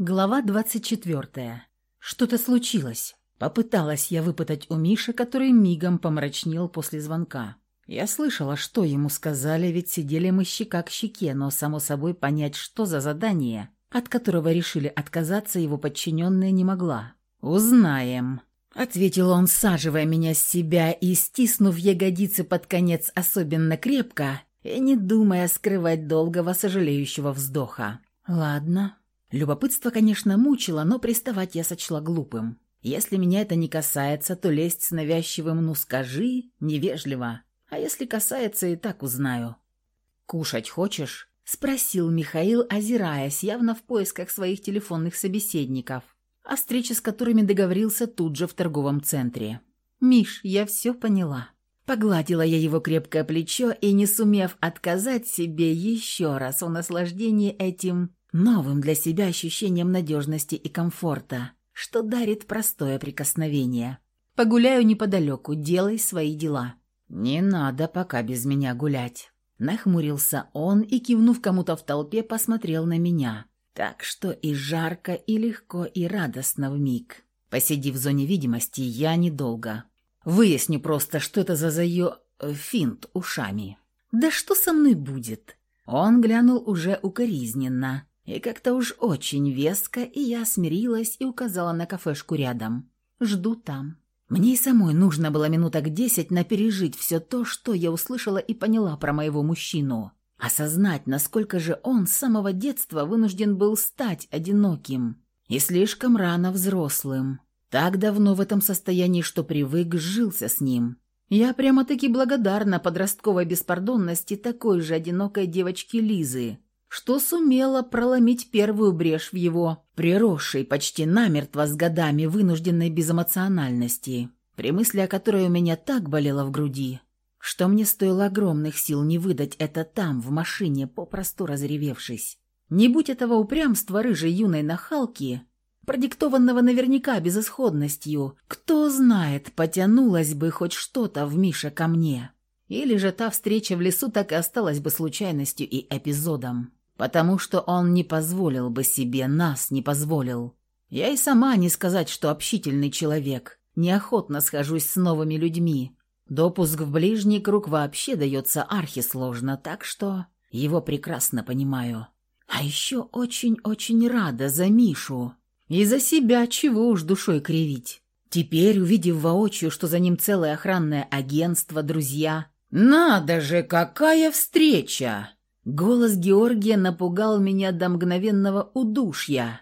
Глава 24. Что-то случилось. Попыталась я выпытать у Миши, который мигом помрачнел после звонка. Я слышала, что ему сказали, ведь сидели мы щека к щеке, но, само собой, понять, что за задание, от которого решили отказаться его подчиненные, не могла. «Узнаем», — ответил он, саживая меня с себя и стиснув ягодицы под конец особенно крепко и не думая скрывать долгого сожалеющего вздоха. «Ладно, Любопытство, конечно, мучило, но приставать я сочла глупым. Если меня это не касается, то лезть с навязчивым «ну скажи» невежливо. А если касается, и так узнаю. «Кушать хочешь?» — спросил Михаил, озираясь, явно в поисках своих телефонных собеседников, о встрече с которыми договорился тут же в торговом центре. «Миш, я все поняла». Погладила я его крепкое плечо и, не сумев отказать себе еще раз о наслаждении этим новым для себя ощущением надежности и комфорта, что дарит простое прикосновение. «Погуляю неподалеку, делай свои дела». «Не надо пока без меня гулять». Нахмурился он и, кивнув кому-то в толпе, посмотрел на меня. Так что и жарко, и легко, и радостно в миг. Посидев в зоне видимости, я недолго. Выясню просто, что это за заё... Э, финт ушами. «Да что со мной будет?» Он глянул уже укоризненно, и как-то уж очень веско, и я смирилась и указала на кафешку рядом. «Жду там». Мне и самой нужно было минуток десять на пережить все то, что я услышала и поняла про моего мужчину. Осознать, насколько же он с самого детства вынужден был стать одиноким и слишком рано взрослым. Так давно в этом состоянии, что привык, сжился с ним. Я прямо-таки благодарна подростковой беспардонности такой же одинокой девочки Лизы, что сумела проломить первую брешь в его приросшей почти намертво с годами вынужденной безэмоциональности, при мысли о которой у меня так болело в груди, что мне стоило огромных сил не выдать это там, в машине, попросту разревевшись. Не будь этого упрямства рыжей юной нахалки, продиктованного наверняка безысходностью, кто знает, потянулось бы хоть что-то в Мише ко мне. Или же та встреча в лесу так и осталась бы случайностью и эпизодом потому что он не позволил бы себе, нас не позволил. Я и сама не сказать, что общительный человек, неохотно схожусь с новыми людьми. Допуск в ближний круг вообще дается архисложно, так что его прекрасно понимаю. А еще очень-очень рада за Мишу. И за себя чего уж душой кривить. Теперь, увидев воочию, что за ним целое охранное агентство, друзья... «Надо же, какая встреча!» Голос Георгия напугал меня до мгновенного удушья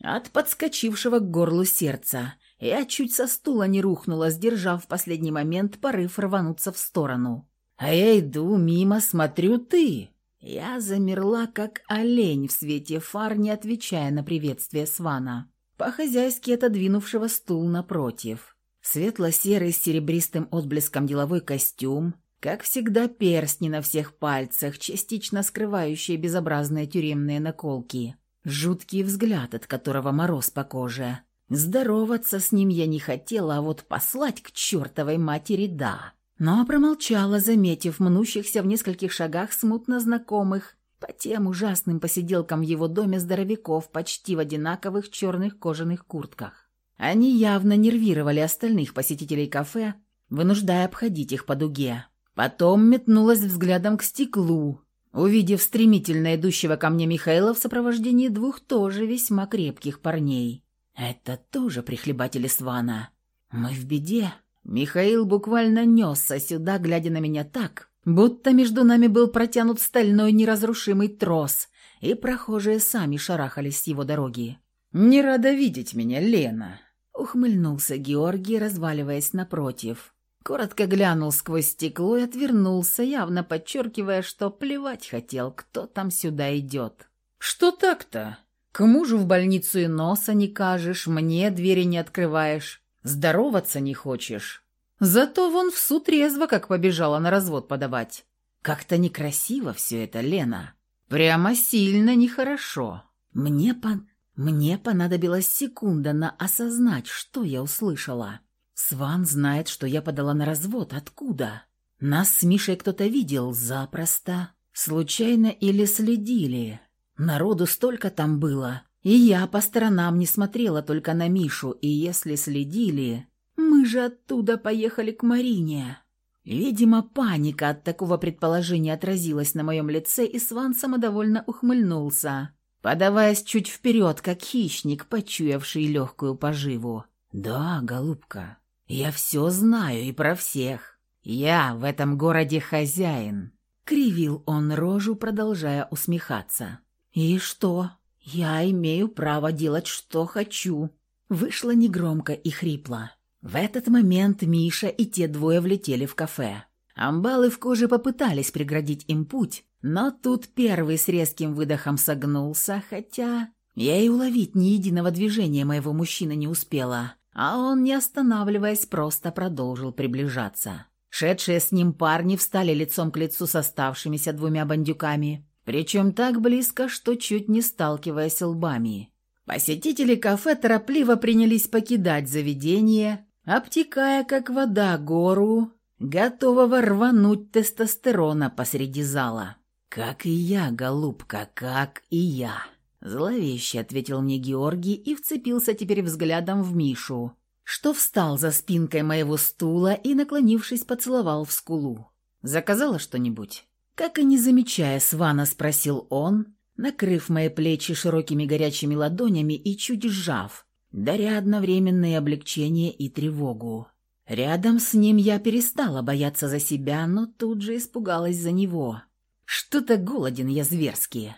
от подскочившего к горлу сердца. Я чуть со стула не рухнула, сдержав в последний момент порыв рвануться в сторону. А я иду мимо, смотрю ты. Я замерла, как олень в свете фар, не отвечая на приветствие Свана, по-хозяйски отодвинувшего стул напротив. Светло-серый с серебристым отблеском деловой костюм, как всегда, перстни на всех пальцах, частично скрывающие безобразные тюремные наколки. Жуткий взгляд, от которого мороз по коже. Здороваться с ним я не хотела, а вот послать к чертовой матери – да. Но промолчала, заметив мнущихся в нескольких шагах смутно знакомых по тем ужасным посиделкам в его доме здоровяков почти в одинаковых черных кожаных куртках. Они явно нервировали остальных посетителей кафе, вынуждая обходить их по дуге. Потом метнулась взглядом к стеклу, увидев стремительно идущего ко мне Михаила в сопровождении двух тоже весьма крепких парней. Это тоже прихлебатели Свана. Мы в беде. Михаил буквально несся сюда, глядя на меня так, будто между нами был протянут стальной неразрушимый трос, и прохожие сами шарахались с его дороги. «Не рада видеть меня, Лена», — ухмыльнулся Георгий, разваливаясь напротив. Коротко глянул сквозь стекло и отвернулся, явно подчеркивая, что плевать хотел, кто там сюда идет. «Что так-то? К мужу в больницу и носа не кажешь, мне двери не открываешь, здороваться не хочешь. Зато вон в суд резво как побежала на развод подавать. Как-то некрасиво все это, Лена. Прямо сильно нехорошо. Мне, по... мне понадобилась секунда на осознать, что я услышала». Сван знает, что я подала на развод. Откуда? Нас с Мишей кто-то видел запросто. Случайно или следили? Народу столько там было. И я по сторонам не смотрела только на Мишу, и если следили, мы же оттуда поехали к Марине. Видимо, паника от такого предположения отразилась на моем лице, и Сван самодовольно ухмыльнулся, подаваясь чуть вперед, как хищник, почуявший легкую поживу. «Да, голубка, я все знаю и про всех. Я в этом городе хозяин», — кривил он рожу, продолжая усмехаться. «И что? Я имею право делать, что хочу». Вышло негромко и хрипло. В этот момент Миша и те двое влетели в кафе. Амбалы в коже попытались преградить им путь, но тут первый с резким выдохом согнулся, хотя я и уловить ни единого движения моего мужчины не успела, а он, не останавливаясь, просто продолжил приближаться. Шедшие с ним парни встали лицом к лицу с оставшимися двумя бандюками, причем так близко, что чуть не сталкиваясь лбами. Посетители кафе торопливо принялись покидать заведение, обтекая, как вода, гору, готового рвануть тестостерона посреди зала. «Как и я, голубка, как и я!» Зловеще ответил мне Георгий и вцепился теперь взглядом в Мишу, что встал за спинкой моего стула и, наклонившись, поцеловал в скулу. «Заказала что-нибудь?» Как и не замечая Свана, спросил он, накрыв мои плечи широкими горячими ладонями и чуть сжав, даря одновременное облегчение и тревогу. Рядом с ним я перестала бояться за себя, но тут же испугалась за него. Что-то голоден я зверски.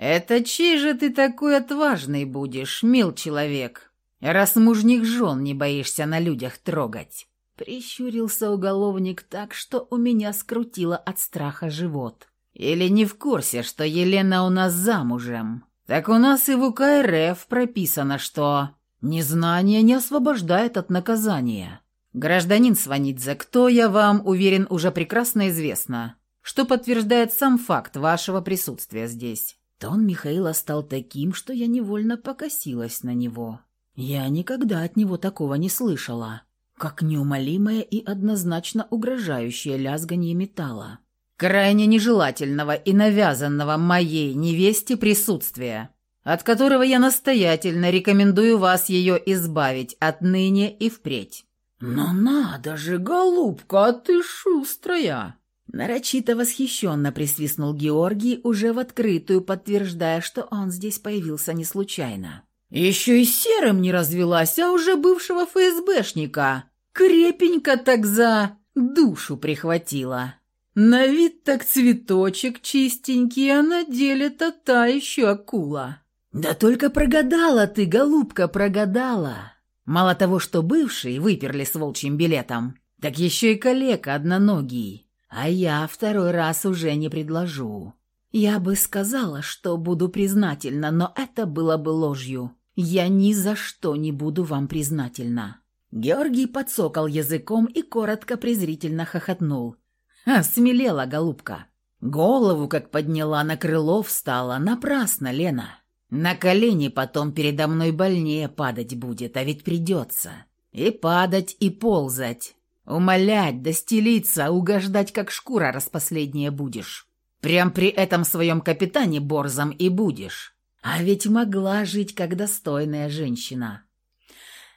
«Это чей же ты такой отважный будешь, мил человек, раз мужних жен не боишься на людях трогать?» Прищурился уголовник так, что у меня скрутило от страха живот. «Или не в курсе, что Елена у нас замужем? Так у нас и в УК РФ прописано, что Незнание не освобождает от наказания. Гражданин Сванидзе, кто я вам, уверен, уже прекрасно известно, что подтверждает сам факт вашего присутствия здесь. Тон Михаила стал таким, что я невольно покосилась на него. Я никогда от него такого не слышала, как неумолимое и однозначно угрожающее лязганье металла. Крайне нежелательного и навязанного моей невесте присутствия от которого я настоятельно рекомендую вас ее избавить отныне и впредь». «Но надо же, голубка, ты шустрая!» Нарочито восхищенно присвистнул Георгий, уже в открытую подтверждая, что он здесь появился не случайно. «Еще и серым не развелась, а уже бывшего ФСБшника. Крепенько так за душу прихватила. На вид так цветочек чистенький, а на деле-то та еще акула». «Да только прогадала ты, голубка, прогадала!» Мало того, что бывший выперли с волчьим билетом, так еще и калека одноногий. А я второй раз уже не предложу. Я бы сказала, что буду признательна, но это было бы ложью. Я ни за что не буду вам признательна. Георгий подсокал языком и коротко презрительно хохотнул. «Ха, смелела, голубка. Голову как подняла, на крыло встала. Напрасно, Лена. На колени потом передо мной больнее падать будет, а ведь придется. И падать, и ползать. Умолять, достелиться, угождать, как шкура распоследняя будешь. Прям при этом своем капитане борзом и будешь. А ведь могла жить как достойная женщина.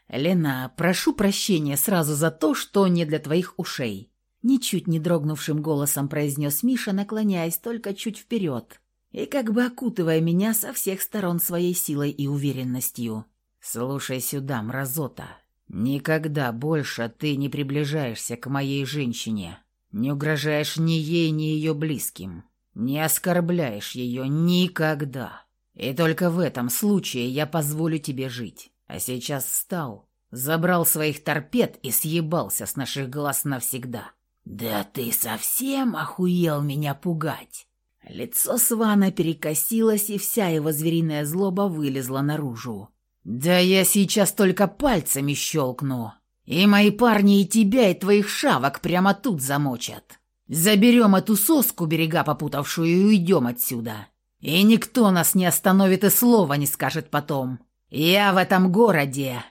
Лена, прошу прощения сразу за то, что не для твоих ушей. Ничуть не дрогнувшим голосом произнес Миша, наклоняясь только чуть вперед и как бы окутывая меня со всех сторон своей силой и уверенностью. «Слушай сюда, мразота, никогда больше ты не приближаешься к моей женщине, не угрожаешь ни ей, ни ее близким, не оскорбляешь ее никогда. И только в этом случае я позволю тебе жить. А сейчас встал, забрал своих торпед и съебался с наших глаз навсегда». «Да ты совсем охуел меня пугать!» Лицо Свана перекосилось, и вся его звериная злоба вылезла наружу. «Да я сейчас только пальцами щелкну, и мои парни и тебя, и твоих шавок прямо тут замочат. Заберем эту соску, берега попутавшую, и уйдем отсюда. И никто нас не остановит и слова не скажет потом. Я в этом городе».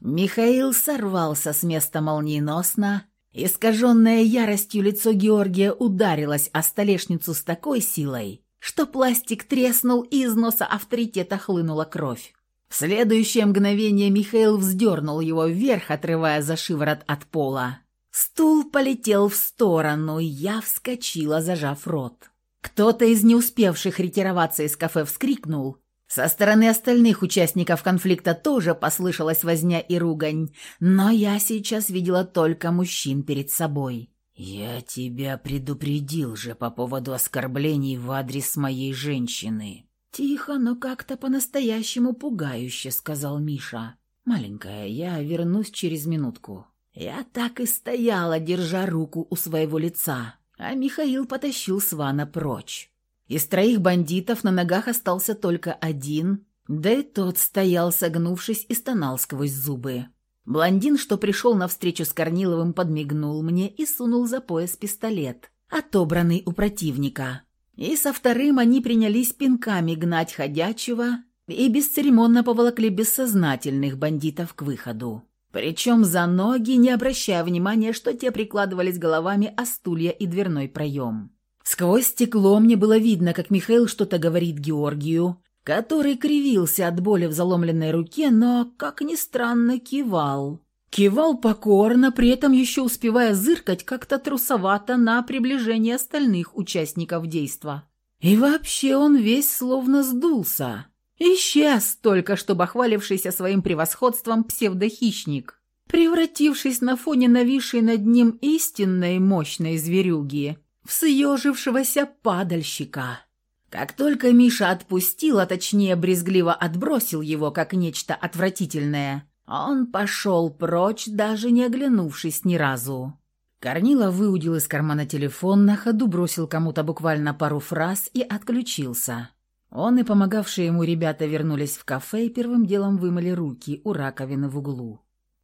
Михаил сорвался с места молниеносно, Искаженное яростью лицо Георгия ударилось о столешницу с такой силой, что пластик треснул, и из носа авторитета хлынула кровь. В следующее мгновение Михаил вздернул его вверх, отрывая за шиворот от пола. Стул полетел в сторону, и я вскочила, зажав рот. Кто-то из не успевших ретироваться из кафе вскрикнул. Со стороны остальных участников конфликта тоже послышалась возня и ругань, но я сейчас видела только мужчин перед собой. «Я тебя предупредил же по поводу оскорблений в адрес моей женщины». «Тихо, но как-то по-настоящему пугающе», — сказал Миша. «Маленькая, я вернусь через минутку». Я так и стояла, держа руку у своего лица, а Михаил потащил Свана прочь. Из троих бандитов на ногах остался только один, да и тот стоял, согнувшись, и стонал сквозь зубы. Блондин, что пришел навстречу с Корниловым, подмигнул мне и сунул за пояс пистолет, отобранный у противника. И со вторым они принялись пинками гнать ходячего и бесцеремонно поволокли бессознательных бандитов к выходу. Причем за ноги, не обращая внимания, что те прикладывались головами о стулья и дверной проем. Сквозь стекло мне было видно, как Михаил что-то говорит Георгию, который кривился от боли в заломленной руке, но, как ни странно, кивал. Кивал покорно, при этом еще успевая зыркать как-то трусовато на приближение остальных участников действа. И вообще он весь словно сдулся. Исчез только что бахвалившийся своим превосходством псевдохищник, превратившись на фоне нависшей над ним истинной мощной зверюги в съежившегося падальщика. Как только Миша отпустил, а точнее брезгливо отбросил его как нечто отвратительное, он пошел прочь, даже не оглянувшись ни разу. Корнила выудил из кармана телефон, на ходу бросил кому-то буквально пару фраз и отключился. Он и помогавшие ему ребята вернулись в кафе и первым делом вымыли руки у раковины в углу.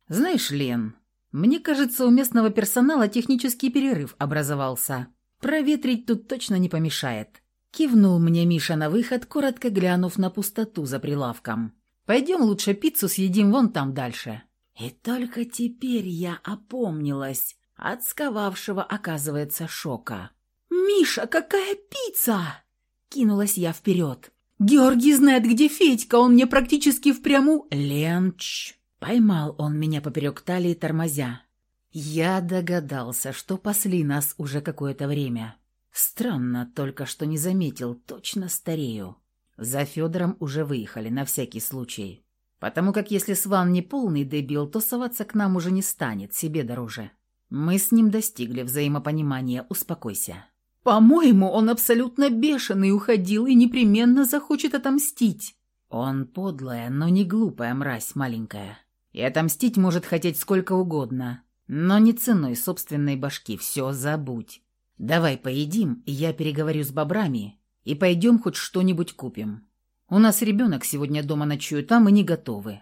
«Знаешь, Лен, мне кажется, у местного персонала технический перерыв образовался. Проветрить тут точно не помешает». Кивнул мне Миша на выход, коротко глянув на пустоту за прилавком. «Пойдем лучше пиццу съедим вон там дальше». И только теперь я опомнилась от сковавшего, оказывается, шока. «Миша, какая пицца!» Кинулась я вперед. «Георгий знает, где Федька, он мне практически впряму...» «Ленч!» Поймал он меня поперек талии, тормозя. Я догадался, что пасли нас уже какое-то время. Странно, только что не заметил, точно старею. За Федором уже выехали, на всякий случай. Потому как если Сван не полный дебил, то соваться к нам уже не станет, себе дороже. Мы с ним достигли взаимопонимания, успокойся. По-моему, он абсолютно бешеный уходил и непременно захочет отомстить. Он подлая, но не глупая мразь маленькая. И отомстить может хотеть сколько угодно, но не ценой собственной башки, все забудь. Давай поедим, я переговорю с бобрами, и пойдем хоть что-нибудь купим. У нас ребенок сегодня дома ночует, а мы не готовы.